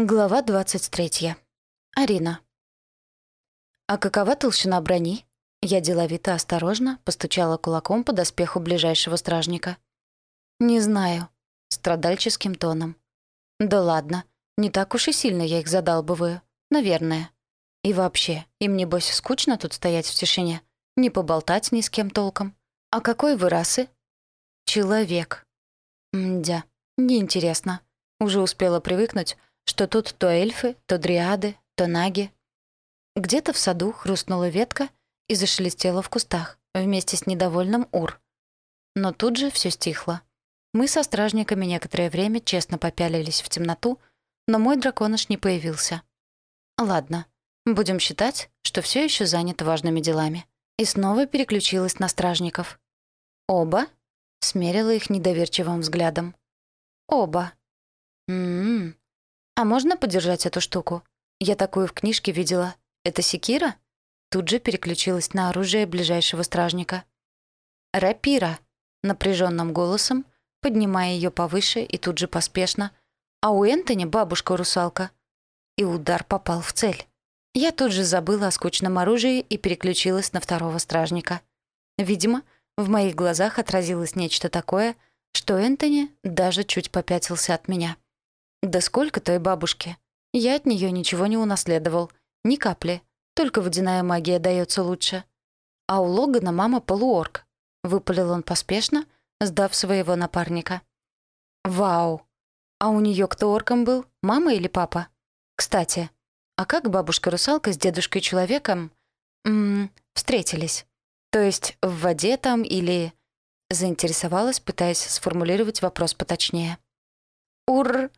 Глава 23. Арина. «А какова толщина брони?» Я деловито осторожно постучала кулаком по доспеху ближайшего стражника. «Не знаю», — страдальческим тоном. «Да ладно, не так уж и сильно я их задалбываю. Наверное. И вообще, им, небось, скучно тут стоять в тишине, не поболтать ни с кем толком. А какой вы расы?» «Человек». «Мдя, неинтересно. Уже успела привыкнуть, что тут то эльфы, то дриады, то наги. Где-то в саду хрустнула ветка и зашелестела в кустах вместе с недовольным Ур. Но тут же все стихло. Мы со стражниками некоторое время честно попялились в темноту, но мой драконыш не появился. Ладно, будем считать, что все еще занят важными делами. И снова переключилась на стражников. «Оба?» — смерила их недоверчивым взглядом. «Оба». «М-м-м, «А можно подержать эту штуку? Я такую в книжке видела. Это секира?» Тут же переключилась на оружие ближайшего стражника. «Рапира!» — напряженным голосом, поднимая ее повыше и тут же поспешно. «А у Энтони бабушка-русалка». И удар попал в цель. Я тут же забыла о скучном оружии и переключилась на второго стражника. Видимо, в моих глазах отразилось нечто такое, что Энтони даже чуть попятился от меня. Да сколько той бабушки? Я от нее ничего не унаследовал. Ни капли. Только водяная магия дается лучше. А у Логана мама полуорг. Выпалил он поспешно, сдав своего напарника. Вау! А у нее кто орком был? Мама или папа? Кстати, а как бабушка-русалка с дедушкой-человеком встретились? То есть в воде там или... Заинтересовалась, пытаясь сформулировать вопрос поточнее. «Ур!»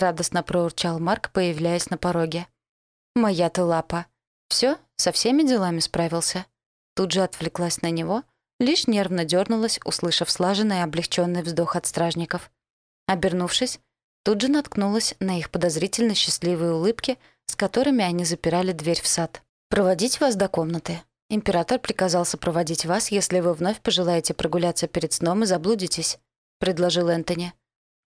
Радостно проурчал Марк, появляясь на пороге. «Моя ты лапа. Все, со всеми делами справился». Тут же отвлеклась на него, лишь нервно дернулась, услышав слаженный и облегченный вздох от стражников. Обернувшись, тут же наткнулась на их подозрительно счастливые улыбки, с которыми они запирали дверь в сад. «Проводить вас до комнаты. Император приказал сопроводить вас, если вы вновь пожелаете прогуляться перед сном и заблудитесь», — предложил Энтони.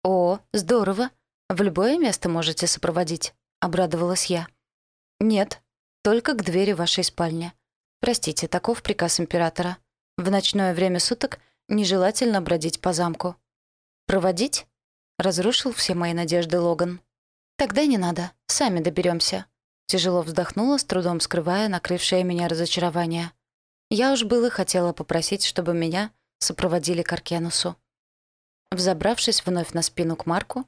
«О, здорово!» «В любое место можете сопроводить», — обрадовалась я. «Нет, только к двери вашей спальни. Простите, таков приказ императора. В ночное время суток нежелательно бродить по замку». «Проводить?» — разрушил все мои надежды Логан. «Тогда не надо, сами доберемся. Тяжело вздохнула, с трудом скрывая накрывшее меня разочарование. Я уж было хотела попросить, чтобы меня сопроводили к Аркенусу. Взобравшись вновь на спину к Марку,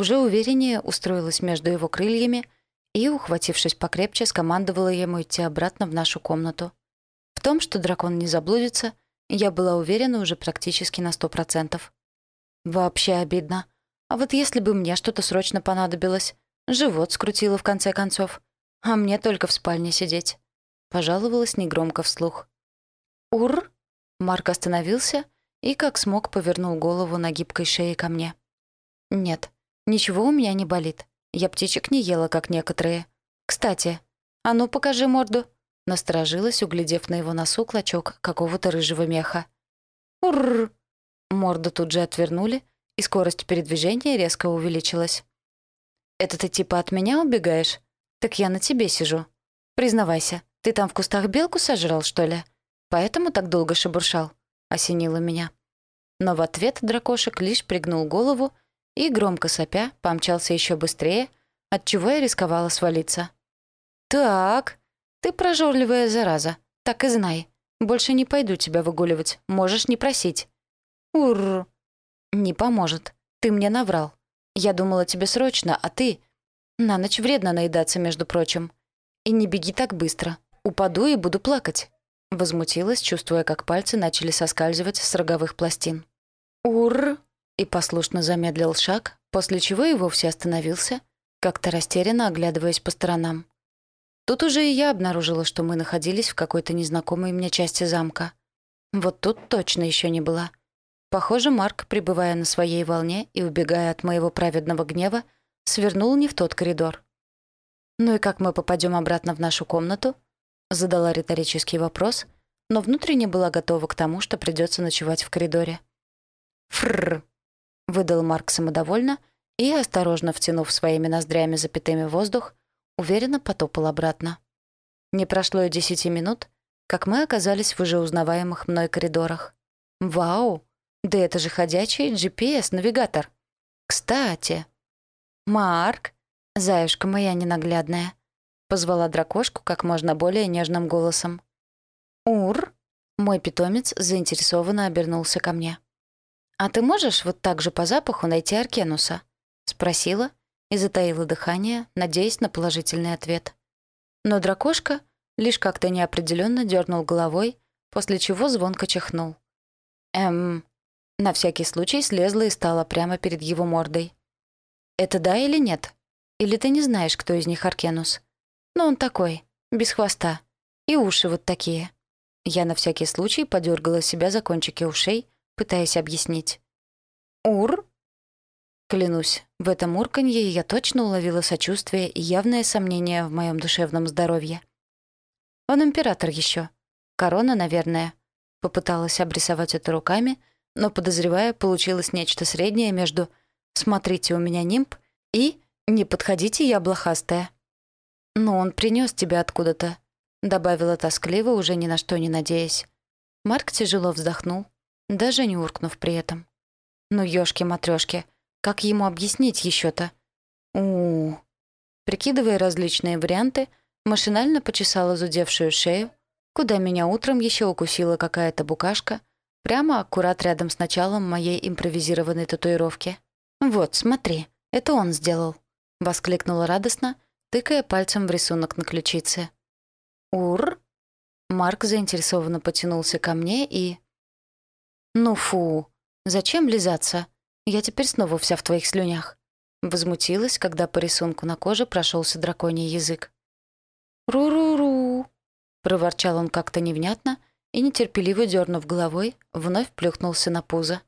уже увереннее устроилась между его крыльями и, ухватившись покрепче, скомандовала ему идти обратно в нашу комнату. В том, что дракон не заблудится, я была уверена уже практически на сто процентов. Вообще обидно. А вот если бы мне что-то срочно понадобилось, живот скрутило в конце концов, а мне только в спальне сидеть. Пожаловалась негромко вслух. «Ур!» Марк остановился и, как смог, повернул голову на гибкой шее ко мне. «Нет, Ничего у меня не болит. Я птичек не ела, как некоторые. Кстати, а ну покажи морду. Насторожилась, углядев на его носу клочок какого-то рыжего меха. Урр! Морду тут же отвернули, и скорость передвижения резко увеличилась. «Это ты типа от меня убегаешь? Так я на тебе сижу. Признавайся, ты там в кустах белку сожрал, что ли? Поэтому так долго шебуршал?» — осенило меня. Но в ответ дракошек лишь пригнул голову и, громко сопя, помчался еще быстрее, отчего я рисковала свалиться. «Так, ты прожорливая зараза, так и знай. Больше не пойду тебя выгуливать, можешь не просить». «Урр!» «Не поможет. Ты мне наврал. Я думала тебе срочно, а ты...» «На ночь вредно наедаться, между прочим. И не беги так быстро. Упаду и буду плакать». Возмутилась, чувствуя, как пальцы начали соскальзывать с роговых пластин. «Урр!» И послушно замедлил шаг, после чего и вовсе остановился, как-то растерянно оглядываясь по сторонам. Тут уже и я обнаружила, что мы находились в какой-то незнакомой мне части замка. Вот тут точно еще не была. Похоже, Марк, пребывая на своей волне и убегая от моего праведного гнева, свернул не в тот коридор. «Ну и как мы попадем обратно в нашу комнату?» Задала риторический вопрос, но внутренне была готова к тому, что придется ночевать в коридоре. «Фррр!» Выдал Марк самодовольно и, осторожно втянув своими ноздрями запятыми воздух, уверенно потопал обратно. Не прошло и десяти минут, как мы оказались в уже узнаваемых мной коридорах. Вау! Да это же ходячий GPS-навигатор. Кстати, Марк, заюшка моя ненаглядная, позвала дракошку как можно более нежным голосом. Ур! Мой питомец заинтересованно обернулся ко мне. «А ты можешь вот так же по запаху найти Аркенуса?» — спросила и затаила дыхание, надеясь на положительный ответ. Но дракошка лишь как-то неопределенно дернул головой, после чего звонко чихнул. «Эм...» На всякий случай слезла и стала прямо перед его мордой. «Это да или нет? Или ты не знаешь, кто из них Аркенус? Ну, он такой, без хвоста. И уши вот такие». Я на всякий случай подергала себя за кончики ушей, пытаясь объяснить. «Ур?» Клянусь, в этом урканье я точно уловила сочувствие и явное сомнение в моем душевном здоровье. Он император еще. Корона, наверное. Попыталась обрисовать это руками, но, подозревая, получилось нечто среднее между «смотрите, у меня нимб» и «не подходите, я блохастая». «Но он принес тебя откуда-то», — добавила тоскливо, уже ни на что не надеясь. Марк тяжело вздохнул, даже не уркнув при этом. «Ну, ёшки-матрёшки, как ему объяснить еще то у, -у, у Прикидывая различные варианты, машинально почесала зудевшую шею, куда меня утром еще укусила какая-то букашка, прямо аккурат рядом с началом моей импровизированной татуировки. «Вот, смотри, это он сделал», — воскликнула радостно, тыкая пальцем в рисунок на ключице. «Ур?» Марк заинтересованно потянулся ко мне и... «Ну фу, зачем лизаться? Я теперь снова вся в твоих слюнях». Возмутилась, когда по рисунку на коже прошелся драконий язык. «Ру-ру-ру!» — проворчал он как-то невнятно и, нетерпеливо дернув головой, вновь плюхнулся на пузо.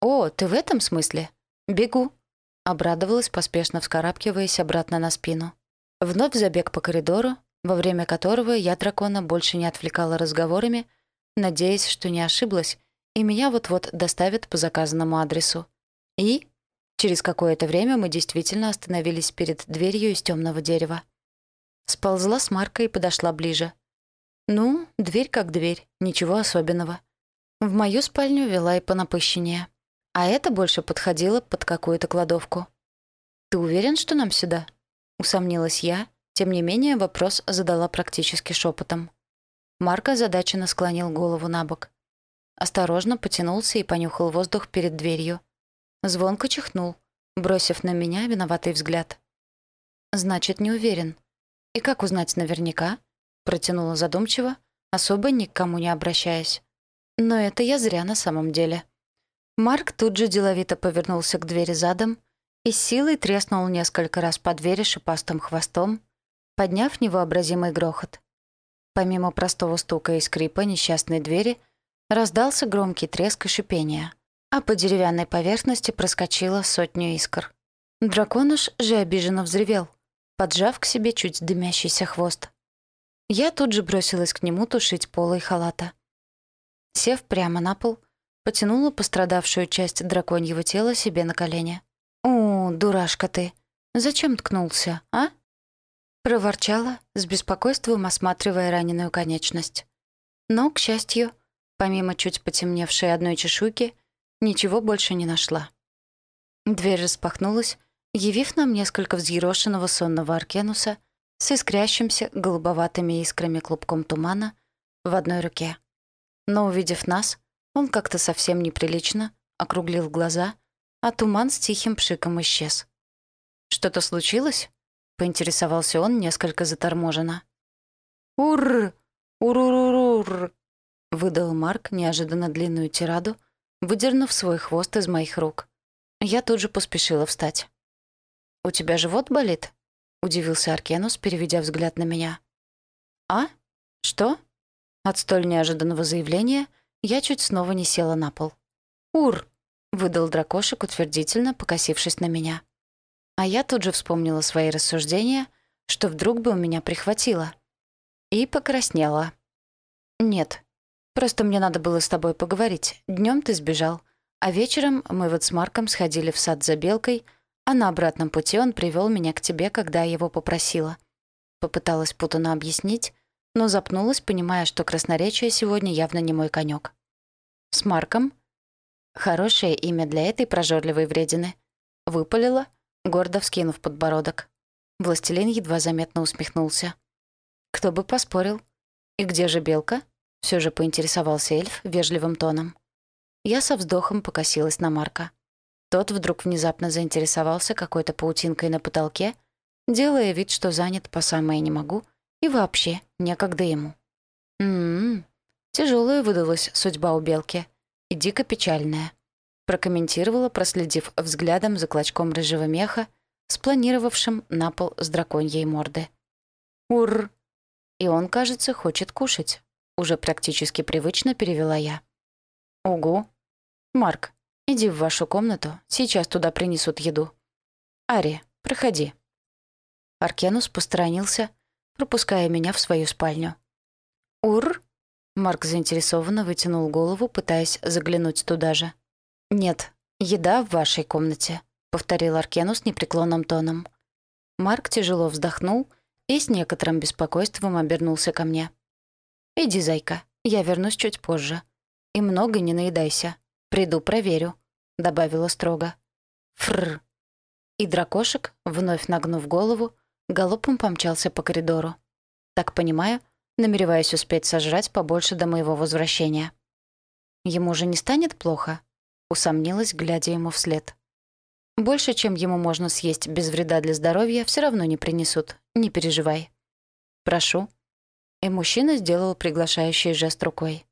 «О, ты в этом смысле? Бегу!» — обрадовалась, поспешно вскарабкиваясь обратно на спину. Вновь забег по коридору, во время которого я дракона больше не отвлекала разговорами, надеясь, что не ошиблась, и меня вот-вот доставят по заказанному адресу. И через какое-то время мы действительно остановились перед дверью из темного дерева. Сползла с Маркой и подошла ближе. Ну, дверь как дверь, ничего особенного. В мою спальню вела и понапыщеннее. А это больше подходило под какую-то кладовку. «Ты уверен, что нам сюда?» — усомнилась я, тем не менее, вопрос задала практически шепотом. Марк озадаченно склонил голову на бок. Осторожно потянулся и понюхал воздух перед дверью. Звонко чихнул, бросив на меня виноватый взгляд. «Значит, не уверен. И как узнать наверняка?» Протянула задумчиво, особо ни к кому не обращаясь. Но это я зря на самом деле. Марк тут же деловито повернулся к двери задом и силой треснул несколько раз по двери шипастым хвостом, подняв невообразимый грохот. Помимо простого стука и скрипа несчастной двери, раздался громкий треск и шипение, а по деревянной поверхности проскочила сотню искр. Драконыш же обиженно взревел, поджав к себе чуть дымящийся хвост. Я тут же бросилась к нему тушить полой халата. Сев прямо на пол, потянула пострадавшую часть драконьего тела себе на колени. «О, дурашка ты! Зачем ткнулся, а?» Проворчала, с беспокойством осматривая раненую конечность. Но, к счастью, помимо чуть потемневшей одной чешуйки, ничего больше не нашла. Дверь распахнулась, явив нам несколько взъерошенного сонного аркенуса с искрящимся голубоватыми искрами клубком тумана в одной руке. Но, увидев нас, он как-то совсем неприлично округлил глаза, а туман с тихим пшиком исчез. «Что-то случилось?» — поинтересовался он несколько заторможенно. «Ур! Ур-ур-ур!» — выдал Марк неожиданно длинную тираду, выдернув свой хвост из моих рук. Я тут же поспешила встать. «У тебя живот болит?» — удивился Аркенус, переведя взгляд на меня. «А? Что?» От столь неожиданного заявления я чуть снова не села на пол. «Ур!» — выдал дракошек утвердительно, покосившись на меня. А я тут же вспомнила свои рассуждения, что вдруг бы у меня прихватило. И покраснела. «Нет, просто мне надо было с тобой поговорить. Днем ты сбежал, а вечером мы вот с Марком сходили в сад за белкой, А на обратном пути он привел меня к тебе, когда я его попросила. Попыталась путанно объяснить, но запнулась, понимая, что красноречие сегодня явно не мой конек. «С Марком?» Хорошее имя для этой прожорливой вредины. Выпалила, гордо вскинув подбородок. Властелин едва заметно усмехнулся. «Кто бы поспорил? И где же белка?» Все же поинтересовался эльф вежливым тоном. Я со вздохом покосилась на Марка. Тот вдруг внезапно заинтересовался какой-то паутинкой на потолке, делая вид, что занят по самое не могу, и вообще некогда ему. «М-м-м, тяжелая выдалась судьба у белки, и дико печальная», прокомментировала, проследив взглядом за клочком рыжего меха, спланировавшим на пол с драконьей морды. «Ур!» И он, кажется, хочет кушать. Уже практически привычно перевела я. «Угу. Марк, иди в вашу комнату, сейчас туда принесут еду. Ари, проходи». Аркенус посторонился, пропуская меня в свою спальню. «Ур?» Марк заинтересованно вытянул голову, пытаясь заглянуть туда же. «Нет, еда в вашей комнате», — повторил Аркенус непреклонным тоном. Марк тяжело вздохнул и с некоторым беспокойством обернулся ко мне. «Иди, зайка, я вернусь чуть позже. И много не наедайся. Приду, проверю», — добавила строго. «Фрр». И дракошек, вновь нагнув голову, галопом помчался по коридору. Так понимаю, намереваясь успеть сожрать побольше до моего возвращения. «Ему же не станет плохо?» — усомнилась, глядя ему вслед. «Больше, чем ему можно съесть без вреда для здоровья, все равно не принесут. Не переживай». «Прошу», и мужчина сделал приглашающий жест рукой.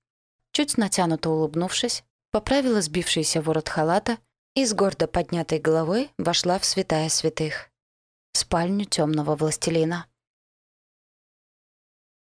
Чуть натянуто улыбнувшись, поправила сбившийся ворот халата и с гордо поднятой головой вошла в святая святых — спальню темного властелина.